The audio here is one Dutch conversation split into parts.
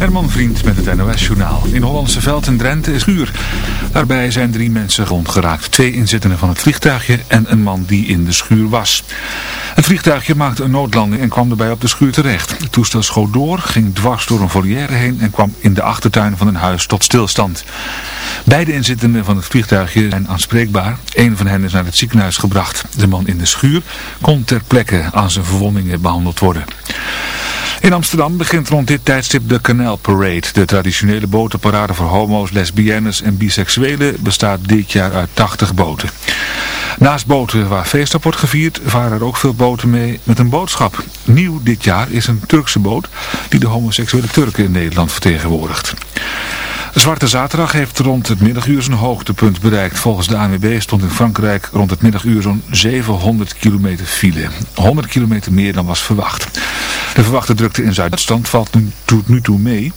Herman Vriend met het NOS-journaal. In Hollandse Veld in Drenthe is vuur. Daarbij zijn drie mensen gewond geraakt. Twee inzittenden van het vliegtuigje en een man die in de schuur was. Het vliegtuigje maakte een noodlanding en kwam erbij op de schuur terecht. Het toestel schoot door, ging dwars door een volière heen en kwam in de achtertuin van een huis tot stilstand. Beide inzittenden van het vliegtuigje zijn aanspreekbaar. Een van hen is naar het ziekenhuis gebracht. De man in de schuur kon ter plekke aan zijn verwondingen behandeld worden. In Amsterdam begint rond dit tijdstip de Canal Parade. De traditionele botenparade voor homo's, lesbiennes en biseksuelen bestaat dit jaar uit 80 boten. Naast boten waar feest op wordt gevierd, varen er ook veel boten mee met een boodschap. Nieuw dit jaar is een Turkse boot die de homoseksuele Turken in Nederland vertegenwoordigt. Zwarte Zaterdag heeft rond het middaguur zijn hoogtepunt bereikt. Volgens de ANWB stond in Frankrijk rond het middaguur zo'n 700 kilometer file. 100 kilometer meer dan was verwacht. De verwachte drukte in Zuid-Duitsland valt nu, tot nu toe mee.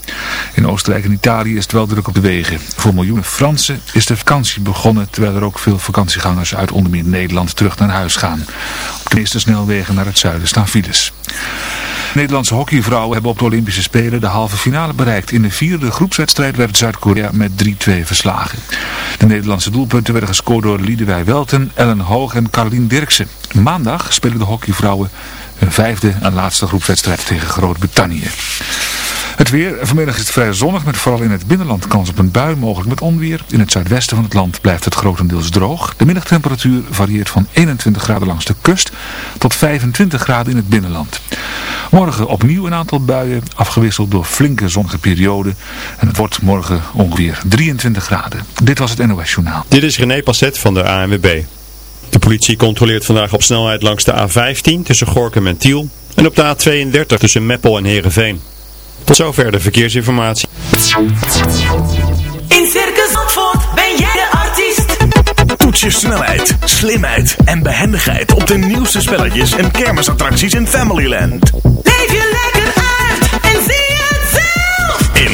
In Oostenrijk en Italië is het wel druk op de wegen. Voor miljoenen Fransen is de vakantie begonnen, terwijl er ook veel vakantiegangers uit onder meer Nederland terug naar huis gaan. Op de meeste snelwegen naar het zuiden staan files. Nederlandse hockeyvrouwen hebben op de Olympische Spelen de halve finale bereikt. In de vierde groepswedstrijd werd Zuid-Korea met 3-2 verslagen. De Nederlandse doelpunten werden gescoord door Liedewij Welten, Ellen Hoog en Carolien Dirksen. Maandag spelen de hockeyvrouwen een vijfde en laatste groepswedstrijd tegen Groot-Brittannië. Het weer. Vanmiddag is het vrij zonnig met vooral in het binnenland kans op een bui, mogelijk met onweer. In het zuidwesten van het land blijft het grotendeels droog. De middagtemperatuur varieert van 21 graden langs de kust tot 25 graden in het binnenland. Morgen opnieuw een aantal buien, afgewisseld door flinke zonnige perioden. En het wordt morgen ongeveer 23 graden. Dit was het NOS Journaal. Dit is René Passet van de ANWB. De politie controleert vandaag op snelheid langs de A15 tussen Gorkum en Tiel. En op de A32 tussen Meppel en Heerenveen. Tot zover de verkeersinformatie. In Circus Zandvoort ben jij de artiest. Toets je snelheid, slimheid en behendigheid op de nieuwste spelletjes en kermisattracties in Familyland.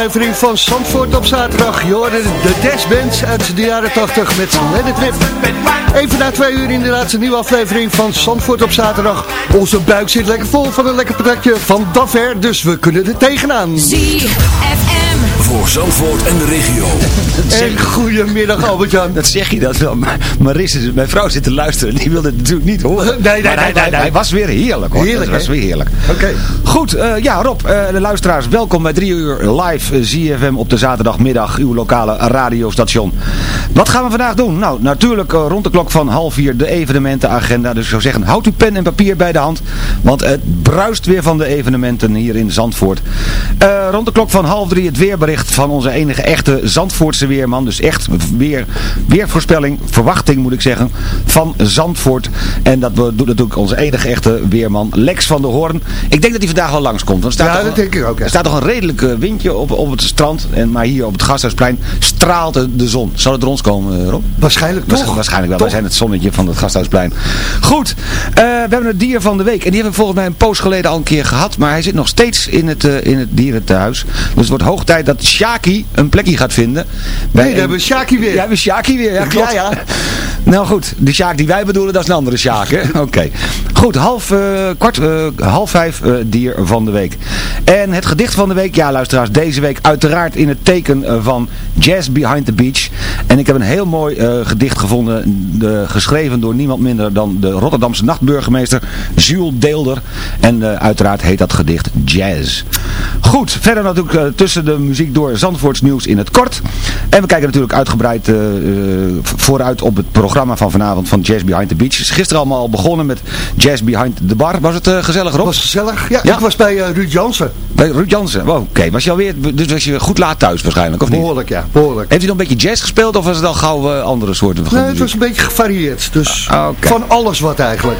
Aflevering van Zandvoort op zaterdag. Je de Dash Band uit de jaren 80 met Let It Rip. Even na twee uur inderdaad een nieuwe aflevering van Zandvoort op zaterdag. Onze buik zit lekker vol van een lekker patatje van Daver, dus we kunnen er tegenaan. Voor Zandvoort en de regio. En goedemiddag Albert-Jan. Dat zeg je dat wel. Maar Maris, mijn vrouw zit te luisteren. Die wilde het natuurlijk niet horen. Nee, nee, Maar nee, hij, nee, hij- nee. hij was weer heerlijk hoor. Heerlijk, Het was weer heerlijk. Oké. Goed, eh, ja Rob, eh, de luisteraars, welkom bij 3 uur live eh, ZFM op de zaterdagmiddag, uw lokale radiostation. Wat gaan we vandaag doen? Nou, natuurlijk eh, rond de klok van half vier de evenementenagenda. Dus ik zou zeggen, houd uw pen en papier bij de hand. Want het bruist weer van de evenementen hier in Zandvoort. Eh, rond de klok van half drie het weerbericht van onze enige echte Zandvoortse weerman. Dus echt weer, weervoorspelling, verwachting moet ik zeggen, van Zandvoort. En dat we- doet natuurlijk onze enige echte weerman Lex van der Hoorn. Ik denk dat hij vandaag wel langskomt. Want er staat Ja, toch dat een- denk ik ook, ja. Er staat toch een redelijk eh, windje op, op het strand. En, maar hier op het Gasthuisplein straalt de, zon. Zal het rond komen, eh, Rob? Waarschijnlijk Waarsch- toch? Waarschijnlijk wel. Toch? Wij zijn het zonnetje van het Gasthuisplein. Goed, eh, we hebben het dier van de week. En die hebben we volgens mij een poos geleden al een keer gehad. Maar hij zit nog steeds in het, eh, in het dierentehuis. Dus het wordt hoog tijd dat Shaki een plekje gaat vinden. Nee, we een- hebben Shaki weer. Ja, we hebben Shaki weer. Ja, klopt. Ja, ja. Nou goed, de Sjaak die wij bedoelen, dat is een andere Sjaak? Oké. Goed, half, eh, kwart, eh, half vijf eh, dier van de week. En het gedicht van de week, ja luisteraars, deze week uiteraard in het teken van Jazz Behind the Beach. En ik heb een heel mooi gedicht gevonden, de, geschreven door niemand minder dan de Rotterdamse nachtburgemeester Jules Deelder. En uiteraard heet dat gedicht Jazz. Goed, verder natuurlijk tussen de muziek door Zandvoorts nieuws in het kort. En we kijken natuurlijk uitgebreid eh, eh, vooruit op het programma van vanavond van Jazz Behind the Beach. Is gisteren allemaal al begonnen met Jazz Behind the Bar. Was het eh, gezellig Rob? was gezellig. Ja, Ja. ik was bij Ruud Jansen. Bij Ruud Jansen. Wow, Oké, was je alweer, dus was je goed laat thuis waarschijnlijk, of niet? Behoorlijk, ja. Behoorlijk. Heeft hij nog een beetje jazz gespeeld of was het al gauw andere soorten Nee, het was een beetje gevarieerd. Dus Ah, oké. van alles wat eigenlijk.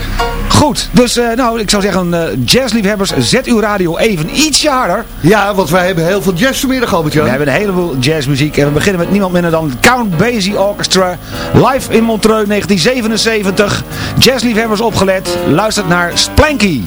Goed, dus nou, ik zou zeggen, jazzliefhebbers, zet uw radio even ietsje harder. Ja, want wij hebben heel veel jazz vanmiddag, We hebben een heleboel jazzmuziek en we beginnen met niemand minder dan Count Basie Orchestra. Live in Montreux 1977. Jazzliefhebbers opgelet, luistert naar Splanky.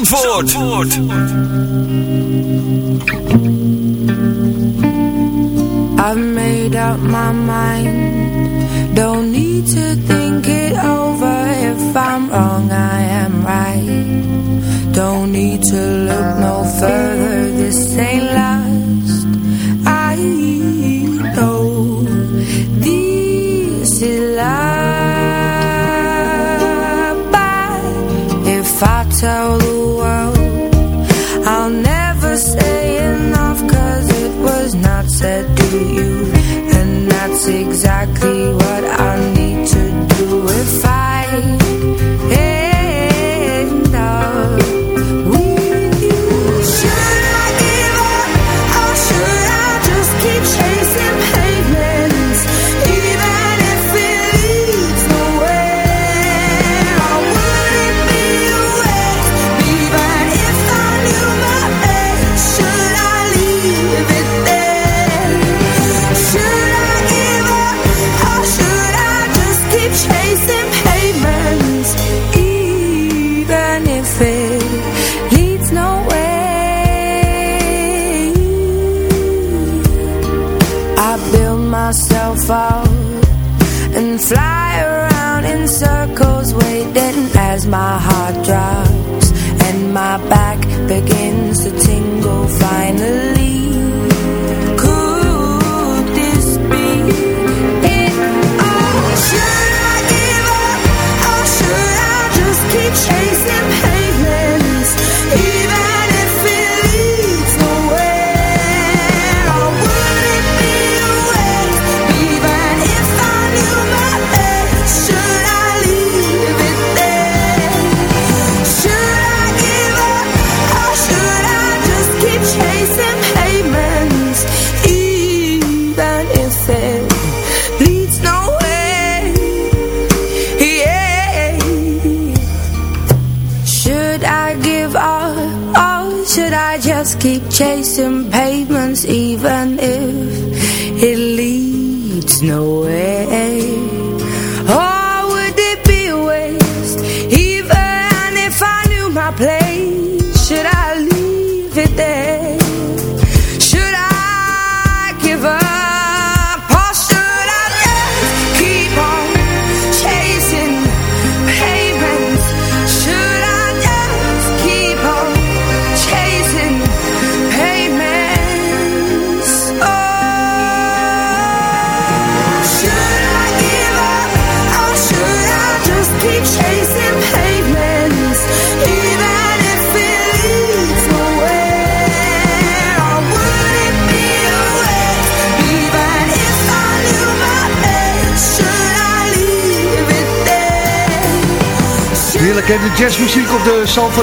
ZFM Zandvoort. I've made up my mind. Don't need to think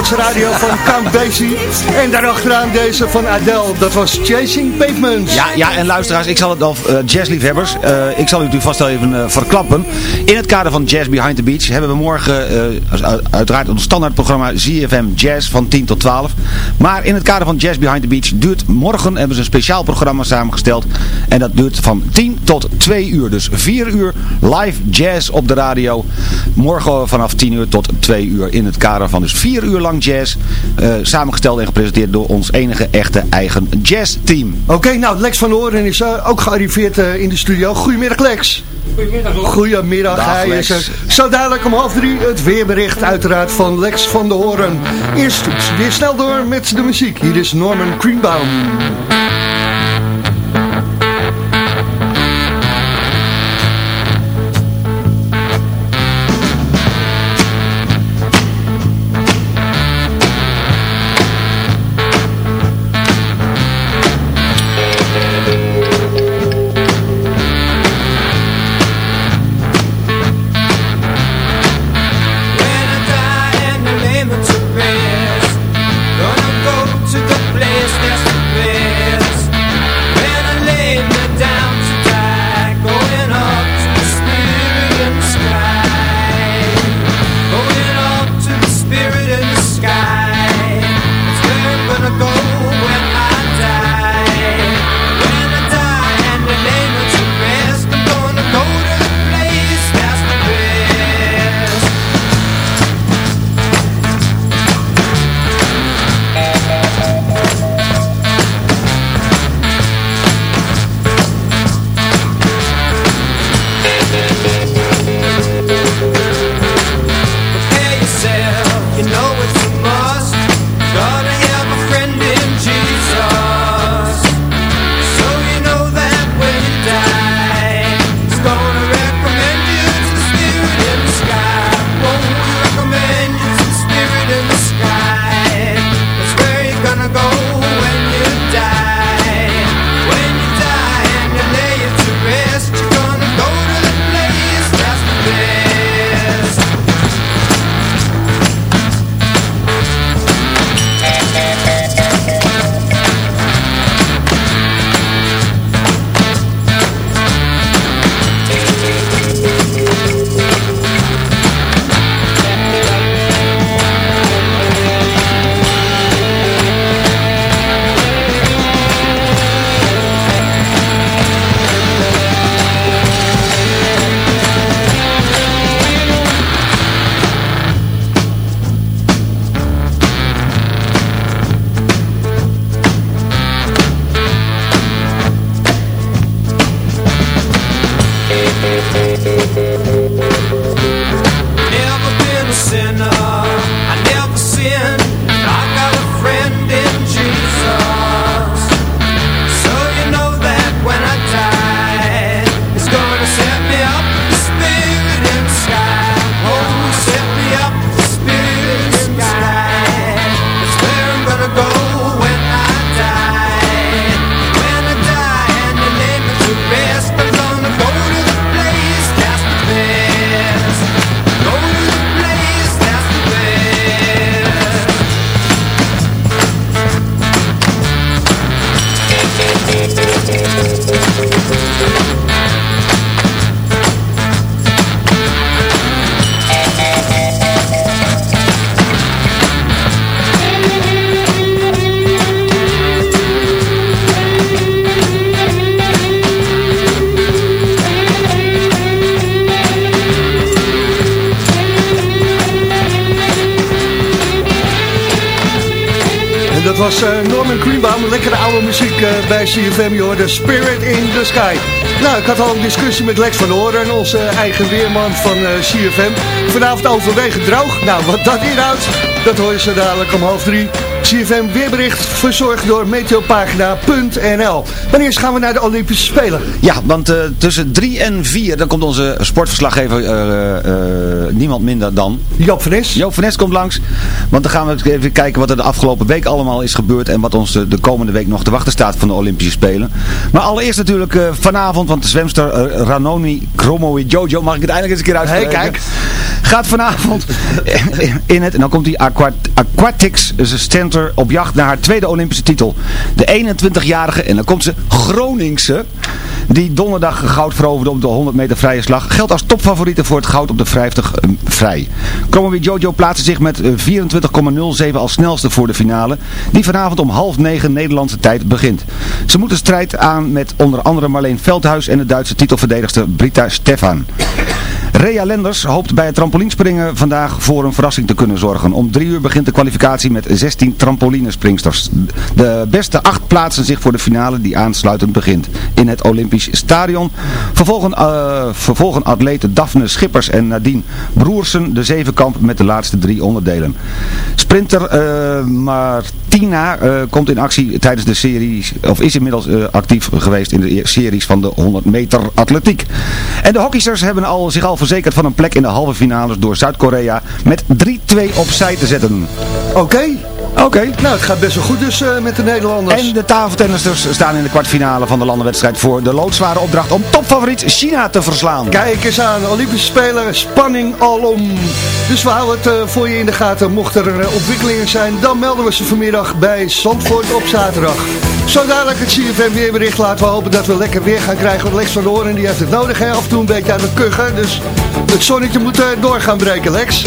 de Zandvoortse radio van Count Basie. En daarachteraan deze van Adele, dat was Chasing Pavements. Ja, ja, en luisteraars, ik zal het al, eh, jazzliefhebbers, eh, ik zal u natuurlijk vast wel even eh, verklappen. In het kader van Jazz Behind the Beach hebben we morgen uit- uiteraard ons standaardprogramma ZFM Jazz van 10 tot 12. Maar in het kader van Jazz Behind the Beach duurt morgen, hebben ze een speciaal programma samengesteld. En dat duurt van 10 tot 2 uur, dus 4 uur live jazz op de radio. Morgen vanaf 10 uur tot 2 uur in het kader van dus 4 uur lang jazz. Samengesteld en gepresenteerd door ons enige echte eigen jazzteam. Oké, nou Lex van Oren is eh, ook gearriveerd eh, in de studio. Goedemiddag Lex. Goedemiddag. Goedemiddag. Dag, Hij Lex. is er. Zo dadelijk om half drie het weerbericht uiteraard van Lex van de Horen. Eerst weer snel door met de muziek. Hier is Norman Greenbaum. Was eh, Norman Greenbaum. Lekkere oude muziek eh, bij CFM. Je hoorde Spirit in the Sky. Nou, ik had al een discussie met Lex van Horen, onze eigen weerman van eh, CFM. Vanavond overwegend droog. Nou, wat dat inhoudt, dat hoor je zo dadelijk om half drie. CFM weerbericht verzorgd door meteopagina.nl. Wanneer gaan we naar de Olympische Spelen? Ja, want eh, tussen 3 en 4, dan komt onze sportverslaggever eh, eh, niemand minder dan... Joop van Nes. Joop van Nes komt langs, want dan gaan we even kijken wat er de afgelopen week allemaal is gebeurd en wat ons de, de komende week nog te wachten staat van de Olympische Spelen. Maar allereerst natuurlijk vanavond, want de zwemster Ranoni Kromowi Jojo, mag ik het eindelijk eens een keer uitspreken? Hey, kijk. Gaat vanavond in het, en dan komt die Aquat, Aquatics Center op jacht naar haar tweede Olympische titel. De 21-jarige, en dan komt ze, Groningse, die donderdag goud veroverde op de 100 meter vrije slag, geldt als topfavoriete voor het goud op de 50 eh, vrij. Kromowi Jojo plaatste zich met eh, 24,07 als snelste voor de finale, die vanavond om half negen Nederlandse tijd begint. Ze moet de strijd aan met onder andere Marleen Veldhuis en de Duitse titelverdedigster Brita Stefan. Rea Lenders hoopt bij het trampolinspringen vandaag voor een verrassing te kunnen zorgen. Om drie uur begint de kwalificatie met 16 trampolinespringsters. De beste acht plaatsen zich voor de finale die aansluitend begint in het Olympisch Stadion. Vervolgen, eh, atleten Daphne Schippers en Nadine Broersen de zevenkamp met de laatste drie onderdelen. Sprinter eh, Martina eh, komt in actie tijdens de series, of is inmiddels eh, actief geweest in de series van de 100 meter atletiek. En de hockeysters hebben al, zich al verzekerd van een plek in de halve finales door Zuid-Korea met 3-2 opzij te zetten. Oké. Oké. Nou, het gaat best wel goed dus eh, met de Nederlanders. En de tafeltennisters staan in de kwartfinale van de landenwedstrijd voor de loodzware opdracht om topfavoriet China te verslaan. Kijk eens aan, Olympische Spelen, spanning alom. Dus we houden het eh, voor je in de gaten. Mocht er eh, ontwikkelingen zijn, dan melden we ze vanmiddag bij Zandvoort op zaterdag. Zo dadelijk het CFM weerbericht. Laten we hopen dat we lekker weer gaan krijgen. Want Lex van de Hoorn die heeft het nodig. Hè? Af en toe een beetje aan het kuchen. Dus het zonnetje moet door gaan breken, Lex.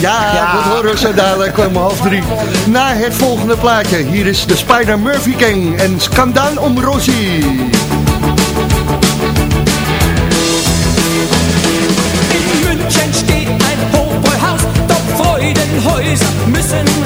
Ja, dat horen zo dadelijk om half drie. Na het volgende plaatje. Hier is de Spider Murphy Gang en Skandaan om Rosie. In München steht ein Hochbräuhaus, doch Freudenhäuser müssen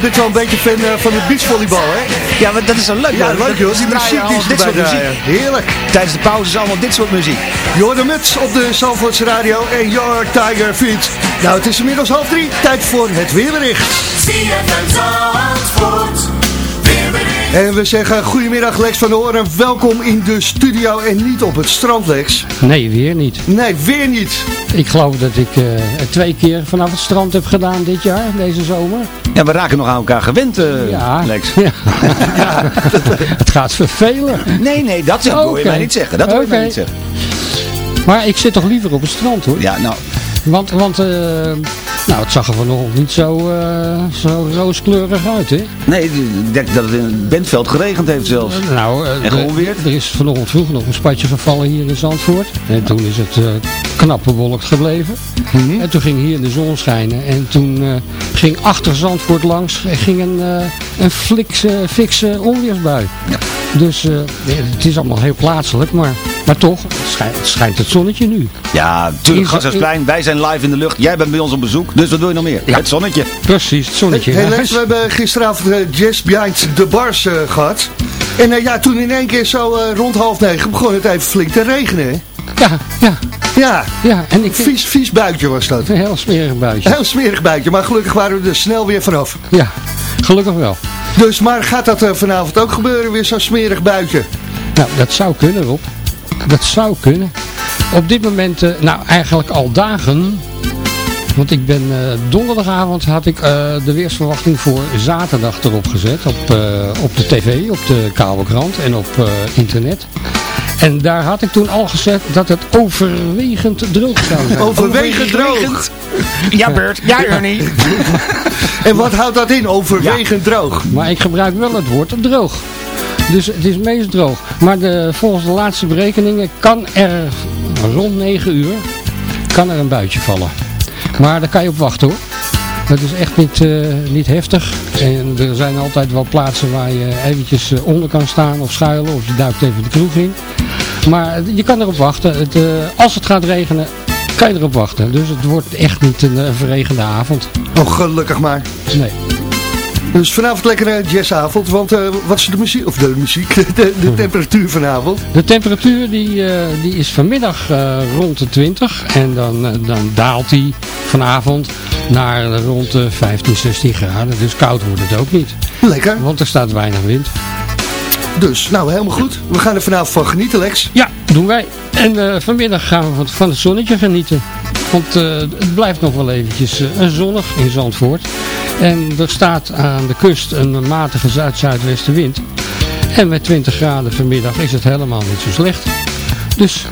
jij bent wel een beetje fan eh, van het beachvolleybal, hè? Ja, maar dat is zo leuk. Ja, hoor. leuk joh, die muziek die dit soort muziek. Heerlijk. Tijdens de pauze is allemaal dit soort muziek. Jordan Muts op de Zalvoorts Radio en Your Tiger Feet. Nou, het is inmiddels half drie. Tijd voor het weerbericht. CFM Zandvoort. Weerbericht. En we zeggen goedemiddag Lex van der Hoorn. Welkom in de studio en niet op het strand, Lex. Nee, weer niet. Nee, weer niet. Ik geloof dat ik eh, twee keer vanaf het strand heb gedaan dit jaar, deze zomer. Ja, we raken nog aan elkaar gewend, eh, Ja. Lex. Ja. Ja, het gaat vervelen. Nee, nee, dat wil je Oké. mij niet zeggen. Dat wil je mij niet zeggen. Maar ik zit toch liever op het strand hoor. Ja, nou, Want, want eh, nou, het zag er vanochtend niet zo, eh, zo rooskleurig uit hè. nee, ik denk dat het in het Bentveld geregend heeft zelfs. Nou, eh, En er- geonweerd? Er is vanochtend vroeg nog een spatje gevallen hier in Zandvoort. En toen is het eh, knap bewolkt gebleven. Mhm. En toen ging hier de zon schijnen. En toen ging achter Zandvoort langs ging een, een flikse, fikse onweersbui. Dus het is allemaal heel plaatselijk. Maar, maar toch, het schijnt, het schijnt het zonnetje nu. Ja, tuurlijk, In- Gasthuisplein, wij zijn live in de lucht. Jij bent bij ons op bezoek, dus wat wil je nog meer? Het zonnetje. Precies, het zonnetje. Hey Lex, we hebben gisteravond eh, Jazz Behind the Bars eh, gehad. En eh, ja, toen in één keer zo eh, rond half negen begon het even flink te regenen. hè? Ja, ja, Ja, ja. En ik vies, vies buitje was dat. een heel smerig buitje. Heel smerig buitje, maar gelukkig waren we er snel weer vanaf. Ja, gelukkig wel. Dus, maar gaat dat vanavond ook gebeuren, weer zo'n smerig buitje? Nou, dat zou kunnen, Rob. Dat zou kunnen. Op dit moment, eh, nou eigenlijk al dagen. Want ik ben eh, donderdagavond had ik eh, de weersverwachting voor zaterdag erop gezet. Op, eh, op de tv, op de kabelkrant en op eh, internet. En daar had ik toen al gezet dat het overwegend droog zou zijn. Overwegend droog. Ja, Bert. Ja, Ernie. En wat houdt dat in, overwegend droog? Maar ik gebruik wel het woord droog. Dus het is meest droog. Maar de, volgens de laatste berekeningen kan er rond 9 uur kan er een buitje vallen. Maar daar kan je op wachten hoor. Dat is echt niet, eh, niet heftig. En er zijn altijd wel plaatsen waar je eventjes eh, onder kan staan of schuilen. Of je duikt even de kroeg in. Maar je kan erop wachten. Het, eh, als het gaat regenen, kan je erop wachten. Dus het wordt echt niet een, verregende avond. Oh, gelukkig maar. Nee. Dus vanavond lekker jazzavond, want eh, wat is de muziek, of de muziek, de, de temperatuur vanavond? De temperatuur die, eh, die is vanmiddag eh, rond de 20 en dan, dan daalt die vanavond naar rond de 15, 16 graden. Dus koud wordt het ook niet, Lekker. want er staat weinig wind. Dus, nou helemaal goed. We gaan er vanavond van genieten, Lex. Ja, doen wij. En vanmiddag gaan we van, van het zonnetje genieten. Want het blijft nog wel eventjes zonnig in Zandvoort. En er staat aan de kust een matige zuid-zuidwestenwind. En met 20 graden vanmiddag is het helemaal niet zo slecht. Dus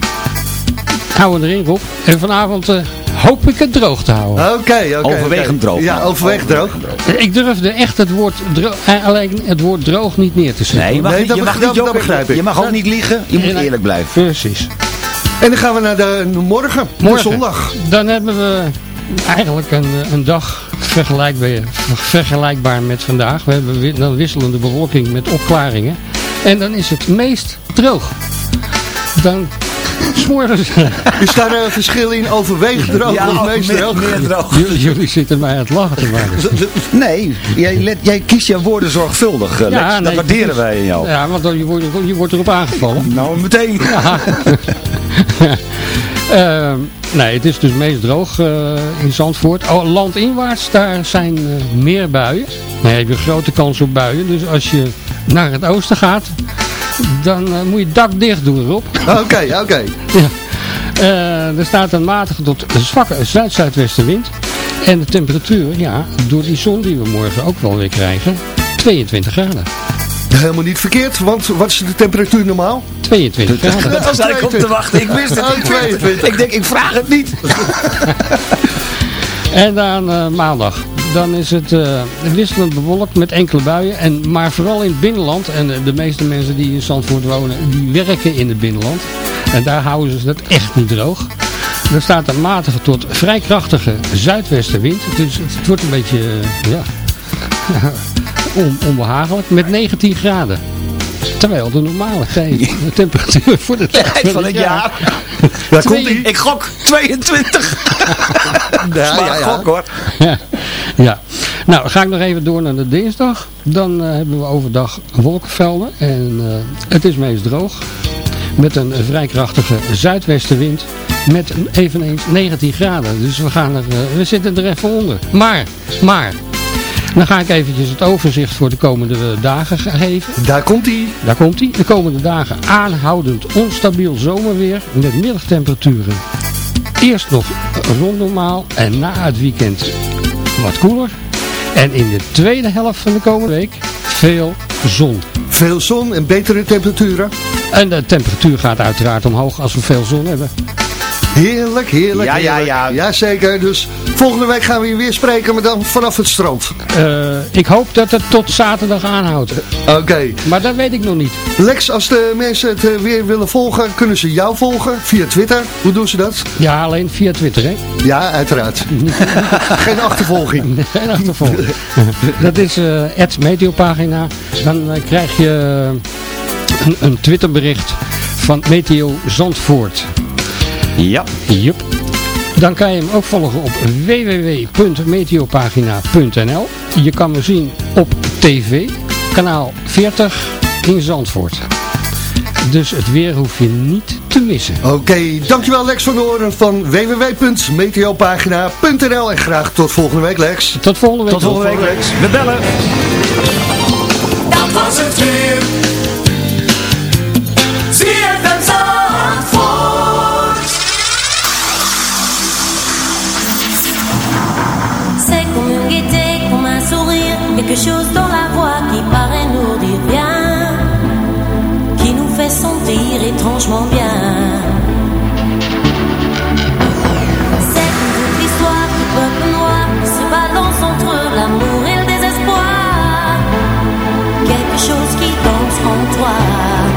houden we erin Rob. En vanavond eh, hoop ik het droog te houden. Oké, oké. Overwegend droog. Ja, overwegend droog. Ik durfde echt het woord, dro eh, alleen het woord droog niet neer te zetten. Nee, je mag, Nee, niet, dat je mag niet dat begrijp ik. Je mag ook niet liegen. Je moet eerlijk blijven. Precies. En dan gaan we naar de morgen, de Morgen. zondag. Dan hebben we eigenlijk een, eh, een dag vergelijkbaar, vergelijkbaar met vandaag. We hebben dan wisselende bewolking met opklaringen. En dan is het meest droog. Dan s'morgens... Is daar een verschil in overwegend droog of meest meer, droog? meer droog. jullie, jullie zitten mij aan het lachen te maken. Nee, jij, let, jij kiest jouw woorden zorgvuldig, eh, Lex. Ja, dat waarderen wij in jou. Ja, want dan, je, wordt, je wordt erop aangevallen. Nou, meteen. Ja. Ehm, nee, het is dus meest droog eh, in Zandvoort. Oh, landinwaarts, daar zijn eh, meer buien. Dan heb je een grote kans op buien. Dus als je naar het oosten gaat, dan eh, moet je het dak dicht doen, Rob. Oké, oké. Ja. Er staat een matige tot zwakke zuid-zuidwestenwind. En de temperatuur, ja, door die zon die we morgen ook wel weer krijgen, 22 graden. Helemaal niet verkeerd, want wat is de temperatuur normaal? 22 graden. Dat was ik op te wachten. Ik wist het. Oh, Ik, wist het. 22. ik denk, ik vraag het niet. En dan eh, maandag. Dan is het eh, wisselend bewolkt met enkele buien. En, maar vooral in het binnenland. En eh, de meeste mensen die in Zandvoort wonen, die werken in het binnenland. En daar houden ze het echt niet droog. Er staat een matige tot vrij krachtige zuidwestenwind. Dus het wordt een beetje, ja, on, onbehagelijk. Met 19 graden. Terwijl de normale geen temperatuur voor de tijd van het jaar. Daar Twee- komt ie. Ik gok 22. Ja, ja, ja. gok hoor. Ja, ja. Nou, dan ga ik nog even door naar de dinsdag. Dan eh, hebben we overdag wolkenvelden. En eh, het is meest droog. Met een vrij krachtige zuidwestenwind. Met een- eveneens 19 graden. Dus we, gaan er, eh, we zitten er even onder. Maar, maar. Dan ga ik eventjes het overzicht voor de komende dagen geven. Daar komt ie. Daar komt hij. De komende dagen aanhoudend onstabiel zomerweer met middagtemperaturen. Eerst nog rond normaal en na het weekend wat koeler. En in de tweede helft van de komende week veel zon. Veel zon en betere temperaturen. En de temperatuur gaat uiteraard omhoog als we veel zon hebben. Heerlijk, heerlijk, Ja, ja, heerlijk. ja. Jazeker, dus volgende week gaan we hier weer spreken, maar dan vanaf het strand. Eh, ik hoop dat het tot zaterdag aanhoudt. Oké. Maar dat weet ik nog niet. Lex, als de mensen het eh, weer willen volgen, kunnen ze jou volgen via Twitter. Hoe doen ze dat? Ja, alleen via Twitter, hè? Ja, uiteraard. Geen achtervolging. Geen achtervolging. dat is eh het Meteopagina. Dan krijg je een, een Twitterbericht van Meteo Zandvoort. Ja. Jup. Dan kan je hem ook volgen op www.meteopagina.nl Je kan me zien op tv, kanaal 40 in Zandvoort. Dus het weer hoef je niet te missen. Oké, dankjewel Lex van Oren van www.meteopagina.nl en graag tot volgende week Lex. Tot volgende week. Tot volgende week, Lex. We bellen. Sourire, quelque chose dans la voix qui paraît nous dire bien, qui nous fait sentir étrangement bien. C'est une toute l'histoire du peuple noir se balance entre l'amour et le désespoir. Quelque chose qui danse en toi.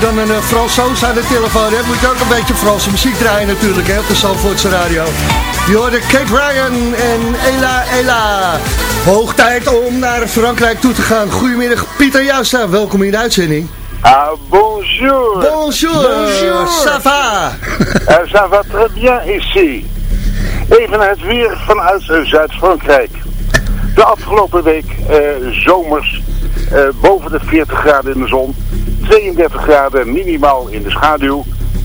Je dan een uh, Fransoos aan de telefoon hebt, moet je ook een beetje Franse muziek draaien natuurlijk, hè, op de Zandvoortse radio. Je hoorde Kate Ryan en Ela Ela. Hoog tijd om naar Frankrijk toe te gaan. Goedemiddag, Pieter Jouwstra. Welkom in de uitzending. Ah, bonjour. Bonjour. Bonjour. Ça va? Uh, ça va très bien ici. Even het weer vanuit uh, Zuid-Frankrijk. De afgelopen week uh, zomers boven de 40 graden in de zon. 32 graden minimaal in de schaduw.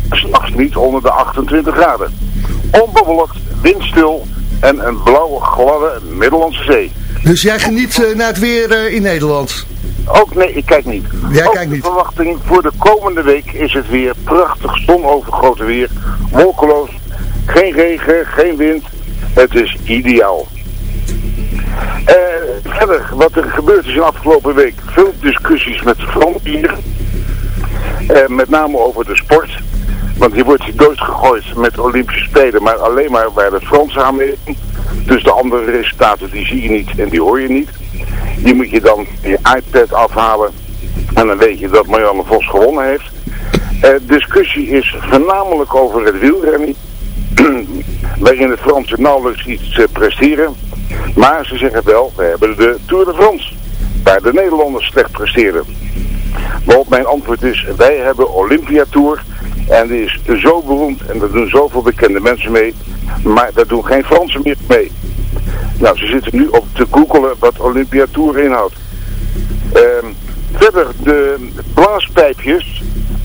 S'nachts niet onder de 28 graden. Onbewolkt, windstil en een blauwe gladde Middellandse Zee. Dus jij geniet naar het weer in Nederland? Ook nee, ik kijk niet. Jij Ook kijkt niet. de verwachting voor de komende week is het weer prachtig zonovergoten weer. Wolkeloos, geen regen, geen wind. Het is ideaal. Uh, verder, wat er gebeurd is in de afgelopen week. Veel discussies met Fransieren. Uh, met name over de sport. Want hier wordt doodgegooid met Olympische Spelen, maar alleen maar waar de Fransen aan meedoen. Dus de andere resultaten die zie je niet en die hoor je niet. Die moet je dan je iPad afhalen. En dan weet je dat Marianne Vos gewonnen heeft. Uh, discussie is voornamelijk over het wielrennen. waarin de Fransen nauwelijks iets uh, presteren. Maar ze zeggen wel, we hebben de Tour de France. Waar de Nederlanders slecht presteren. Waarop mijn antwoord is, wij hebben Olympia Tour. En die is zo beroemd en daar doen zoveel bekende mensen mee. Maar daar doen geen Fransen meer mee. Nou, ze zitten nu op te googelen wat Olympia Tour inhoudt. Uh, verder, de blaaspijpjes.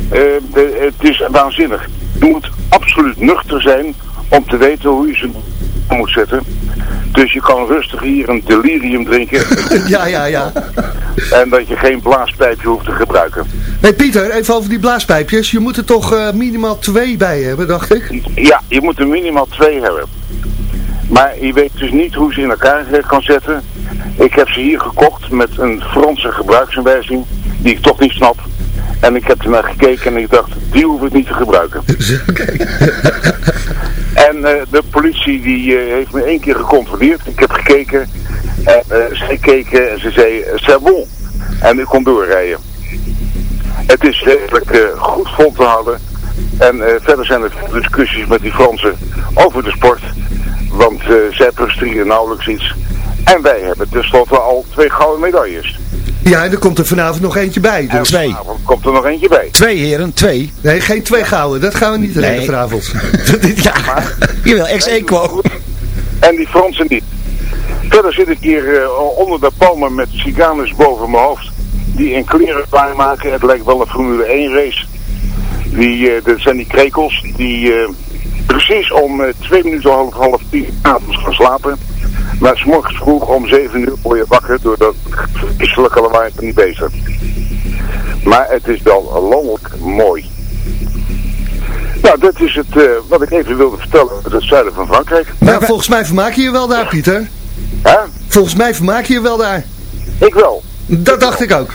De, het is waanzinnig. Je moet absoluut nuchter zijn om te weten hoe je ze moet zetten. Dus je kan rustig hier een delirium drinken. ja, ja, ja. En dat je geen blaaspijpje hoeft te gebruiken. hey Pieter, even over die blaaspijpjes. Je moet er toch uh, minimaal twee bij hebben, dacht ik? Ja, je moet er minimaal twee hebben. Maar je weet dus niet hoe ze in elkaar kan zetten. Ik heb ze hier gekocht met een Franse gebruiksaanwijzing die ik toch niet snap. En ik heb ernaar gekeken en ik dacht, die hoef ik niet te gebruiken. en uh, de politie die uh, heeft me één keer gecontroleerd. Ik heb gekeken. En uh, ze keken en ze zei, c'est bon. En ik kon doorrijden. Het is redelijk goed vol te houden. En verder zijn er discussies met die Fransen over de sport. Want zij presteren nauwelijks iets. En wij hebben tenslotte al twee gouden medailles. Ja, en er komt er vanavond nog eentje bij. Dus. Twee. Vanavond komt er nog eentje bij. Twee heren, twee. Nee, geen twee gouden. Dat gaan we niet redden Nee. vanavond. ja, jawel, ex-equo. En die Fransen niet. Verder zit ik hier uh, onder de palmen met ciganus boven mijn hoofd. Die in kleren klaarmaken. Het lijkt wel een Formule 1 race. Die, uh, dat zijn die krekels die... Uh, precies om uh, twee minuten half half tien avonds gaan slapen. Maar s morgens vroeg om zeven uur word je wakker door dat vreselijke lawaai van die beesten. Maar het is wel landelijk mooi. Nou, dat is het uh, wat ik even wilde vertellen uit het zuiden van Frankrijk. Nou, volgens mij vermaak je je wel daar, Pieter. Hè? Volgens mij vermaak je je wel daar. Ik wel. Dat dacht ik ook.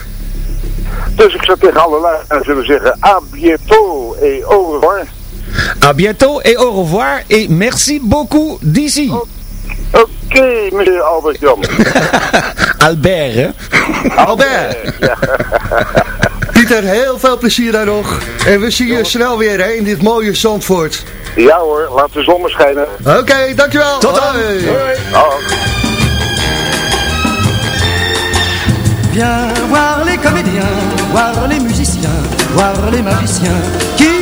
Dus ik zou tegen alle luisteraars willen zeggen, à bientôt et au revoir. À bientôt et au revoir et merci beaucoup d'ici. Oké, okay, meneer Albert Jan. Albert, hè? Albert. Ja. Pieter, heel veel plezier daar nog. En we zien je snel weer hè, in dit mooie Zandvoort. Ja hoor, laat de zon maar schijnen. Oké, okay, dankjewel. Tot dan. Hoi. Viens voir les comédiens, voir les musiciens, voir les magiciens qui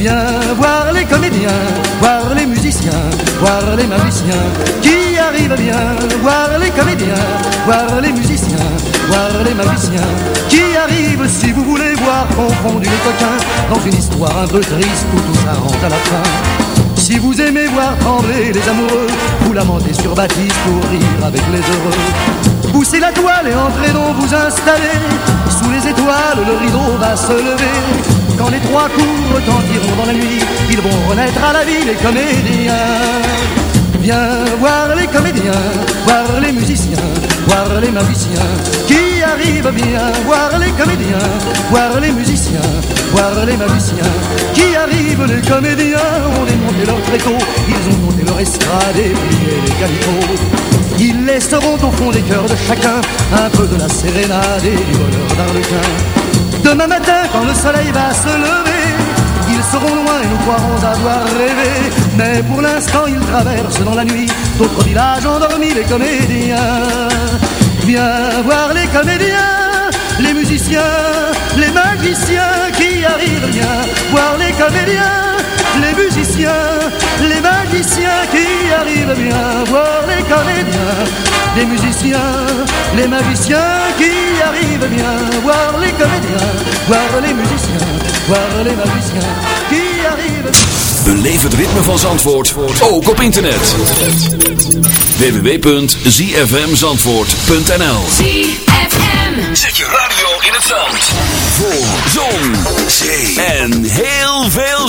Voir les comédiens, voir les musiciens, voir les magiciens qui arrivent bien. Voir les comédiens, voir les musiciens, voir les magiciens qui arrivent. Si vous voulez voir confondus les coquins dans une histoire un peu triste où tout ça rentre à la fin. Si vous aimez voir trembler les amoureux, vous lamentez sur Baptiste pour rire avec les heureux. Poussez la toile et entrez donc vous installer. Sous les étoiles, le rideau va se lever. Quand les trois coups retentiront dans la nuit, ils vont renaître à la vie les comédiens. Viens voir les comédiens, voir les musiciens, voir les magiciens qui arrivent bien. Voir les comédiens, voir les musiciens, voir les magiciens qui arrivent. Les comédiens ont démonté leur tréteau, ils ont monté leur estrade et plié les calicots. Ils laisseront au fond des cœurs de chacun un peu de la sérénade et du bonheur d'Arlequin. Demain matin, quand le soleil va se lever, ils seront loin et nous croirons avoir rêvé. Mais pour l'instant, ils traversent dans la nuit d'autres villages endormis, les comédiens. Viens voir les comédiens, les musiciens, les magiciens qui arrivent bien. Voir les comédiens, les musiciens, les magiciens qui arrivent bien. Voir les comédiens, les musiciens, les magiciens qui arrivent bien. Voir les comédiens, voir les musiciens, voir les magiciens qui arrivent bien. Beleef het ritme van Zandvoort, ook op internet. www.zfmzandvoort.nl ZFM. Zet je radio in het zand. Voor zon, zee en heel veel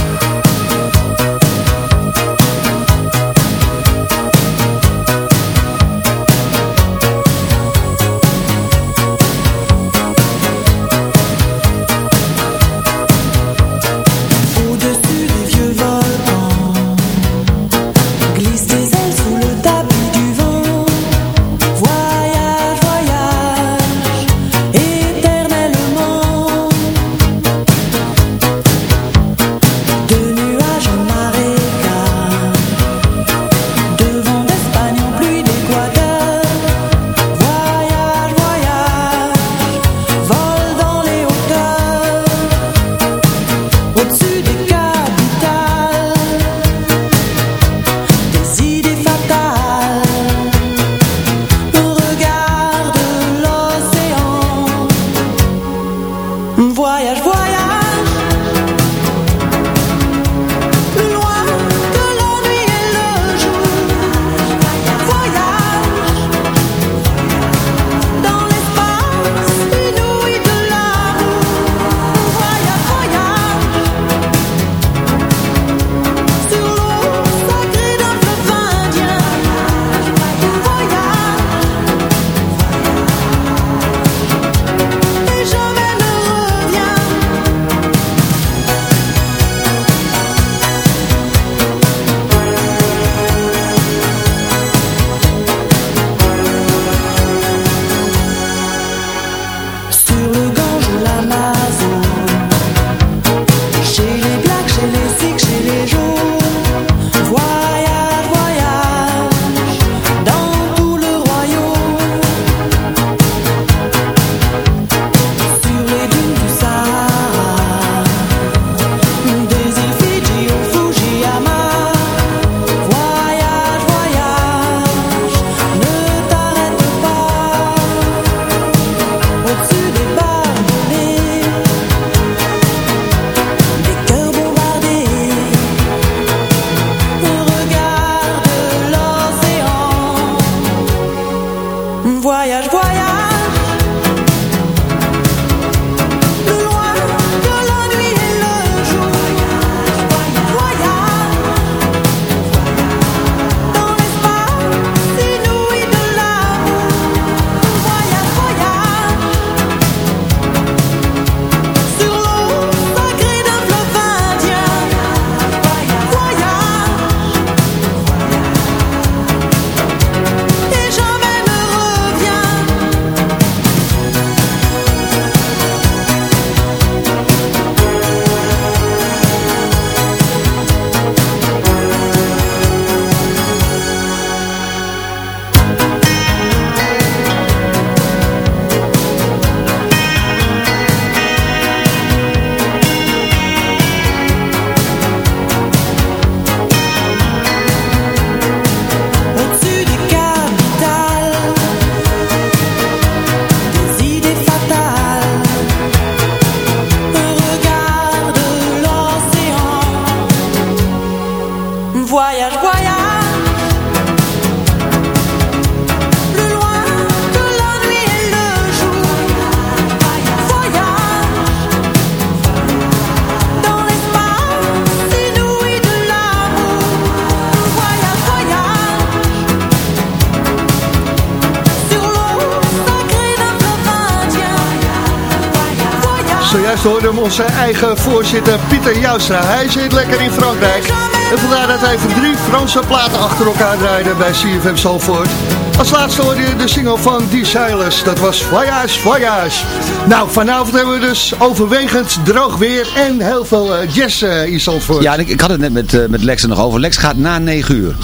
Zojuist hoorde hem onze eigen voorzitter Pieter Joustra. Hij zit lekker in Frankrijk. En vandaar dat hij even drie Franse platen achter elkaar draaide bij CFM Zalvoort. Als laatste hoorde je de single van Die Silas. Dat was Voyage, Voyage. Nou, vanavond hebben we dus overwegend droog weer en heel veel eh, jazz eh, in Zalvoort. Ja, ik, ik had het net met, eh, met Lex er nog over. Lex gaat na 9 uur.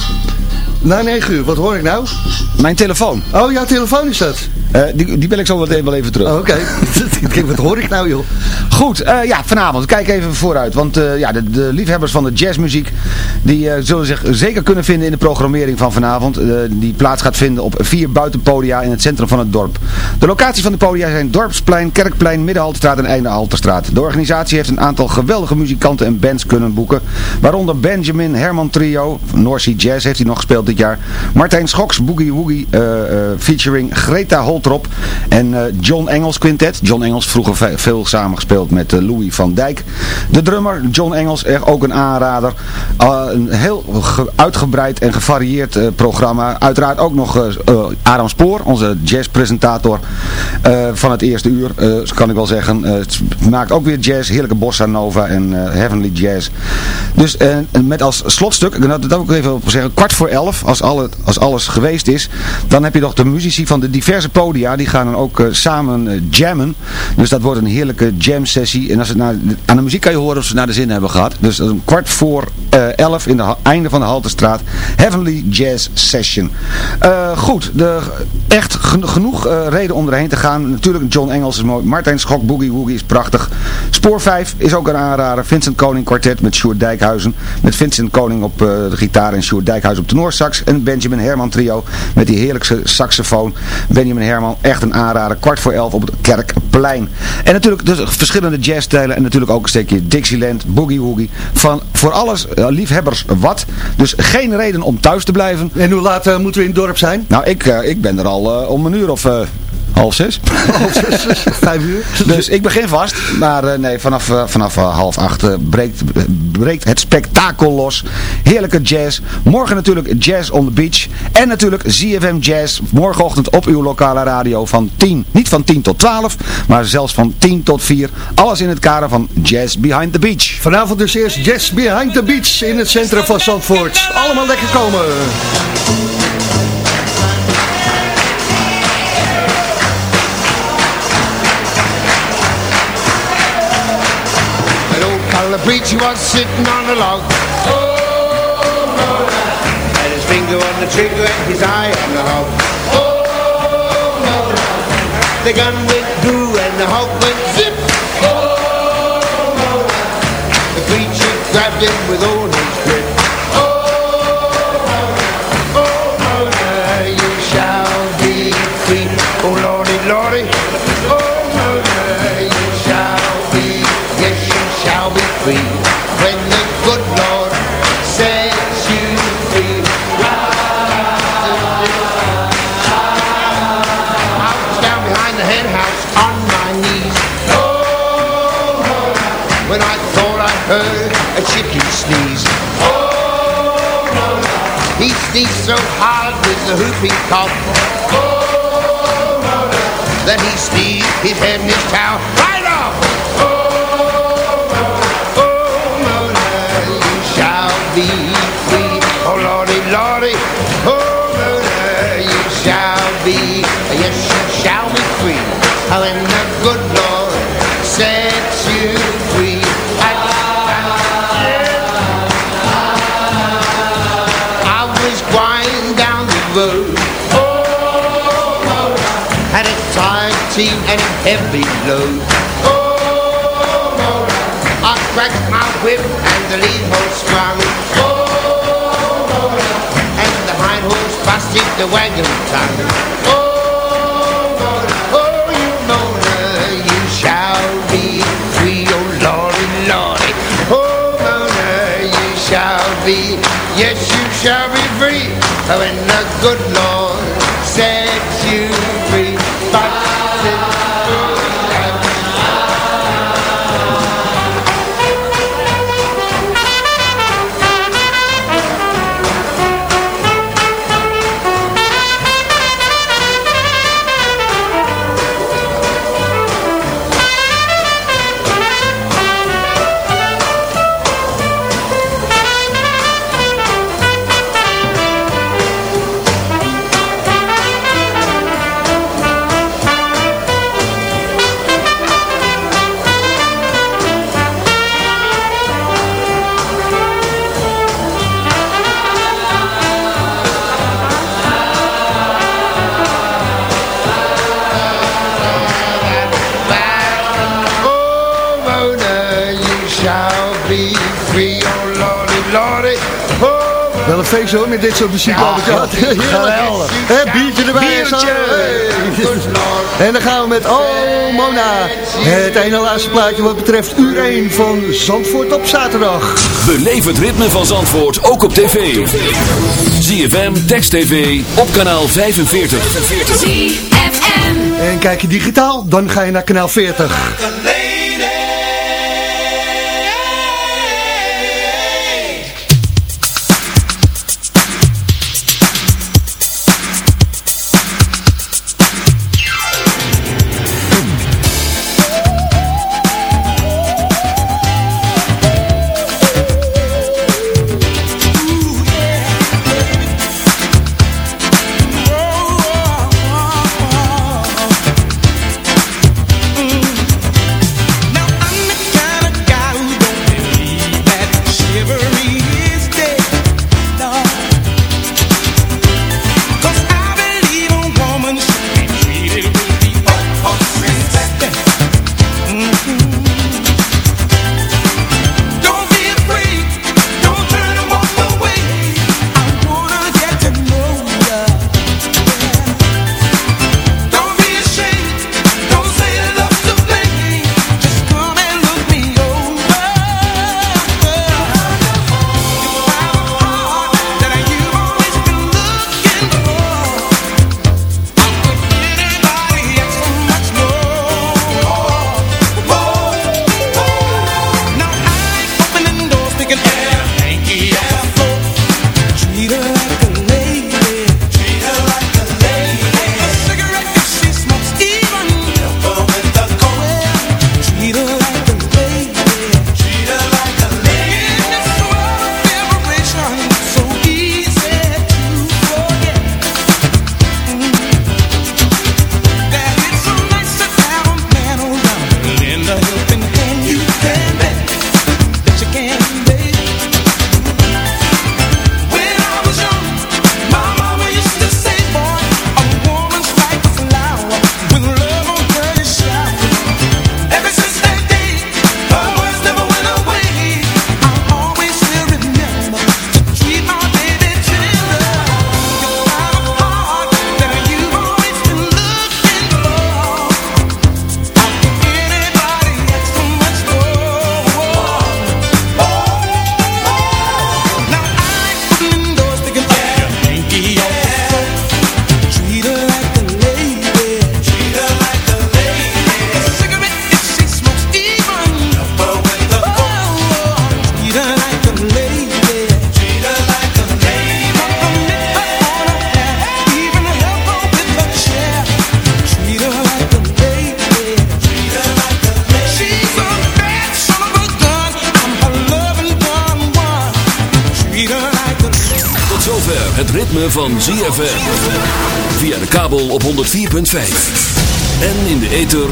Na 9 uur, wat hoor ik nou? Mijn telefoon. Oh, jouw telefoon is dat? Eh, die, die bel ik zo meteen wel even terug. Oh, Oké, denk, wat hoor ik nou joh? Goed, eh, ja, vanavond. Kijk even vooruit. Want eh, ja, de, de liefhebbers van de jazzmuziek... die zullen zich zeker kunnen vinden in de programmering van vanavond. die plaats gaat vinden op vier buitenpodia in het centrum van het dorp. De locaties van de podia zijn Dorpsplein, Kerkplein, Middenhaltestraat en Einde Halterstraat. De organisatie heeft een aantal geweldige muzikanten en bands kunnen boeken. Waaronder Benjamin Herman Trio, North Sea Jazz heeft hij nog gespeeld dit jaar. Martijn Schoks, Boogie Woogie, featuring Greta En eh, John Engels Quintet. John Engels vroeger ve- veel samengespeeld met eh, Louis van Dijk. De drummer John Engels, echt ook een aanrader. Uh, een heel ge- uitgebreid en gevarieerd eh, programma. Uiteraard ook nog eh, eh, Adam Spoor, onze jazzpresentator eh, van het eerste uur, eh, kan ik wel zeggen. Eh, het maakt ook weer jazz, heerlijke bossa nova en eh, heavenly jazz. Dus eh, met als slotstuk, ik wil dat ook even zeggen, kwart voor elf, als, alle, als alles geweest is, dan heb je nog de muzici van de diverse die gaan dan ook eh, samen eh, jammen. Dus dat wordt een heerlijke jam sessie. En als het naar, aan de muziek kan je horen of ze naar de zin hebben gehad. Dus dat is kwart voor eh, elf in de einde van de Haltestraat. Heavenly Jazz Session. Goed, de, echt gen- genoeg eh, reden om erheen te gaan. Natuurlijk John Engels is mooi. Martijn Schok, Boogie Woogie is prachtig. Spoor 5 is ook een aanrader. Vincent Koning kwartet met Sjoerd Dijkhuizen. Met Vincent Koning op eh, de gitaar en Sjoerd Dijkhuizen op de Noorsax. En Benjamin Herman trio met die heerlijkse saxofoon. Benjamin Herman, echt een aanrader. Kwart voor elf op het Kerkplein. En natuurlijk dus verschillende jazzstijlen. En natuurlijk ook een stukje Dixieland, Boogie Woogie. Van voor alles eh, liefhebbers wat. Dus geen reden om thuis te blijven. En hoe laat moeten we in het dorp zijn? Nou, ik, ik ben er al eh, om een uur of eh, half zes. Half zes, vijf uur. Dus ik begin vast. Maar eh, nee, vanaf, vanaf half acht breekt, breekt het spektakel los. Heerlijke jazz. Morgen natuurlijk Jazz on the Beach. En natuurlijk ZFM Jazz. Morgenochtend op uw lokale radio van 10. Niet van 10 tot 12. Maar zelfs van 10 tot 4. Alles in het kader van Jazz Behind the Beach. Vanavond dus eerst Jazz Behind the Beach in het centrum van Zandvoort. Allemaal lekker komen. Old collar preacher was sitting on a log. Oh, Mona. Had his finger on the trigger and his eye on the hog. Oh, Mona. The gun went through and the hog went zip. Oh, Mona. The preacher grabbed him with all his grip. That he sneezed his head and his towel and the good Lord you free. I was down the road. And heavy load. I cracked my whip and the lead horse sprung. And the hind horse busted the wagon tongue. Yes, you shall be free. When the good Lord sets you free. Feest hoor, met dit soort muziek. Ja. Heerlijk. geweldig. Hè, biertje erbij. Hey. En dan gaan we met Oh Mona. Het ene laatste plaatje wat betreft uur 1 van Zandvoort op zaterdag. Beleef het ritme van Zandvoort ook op tv. ZFM, Text TV, op kanaal 45. En kijk je digitaal, dan ga je naar kanaal 40.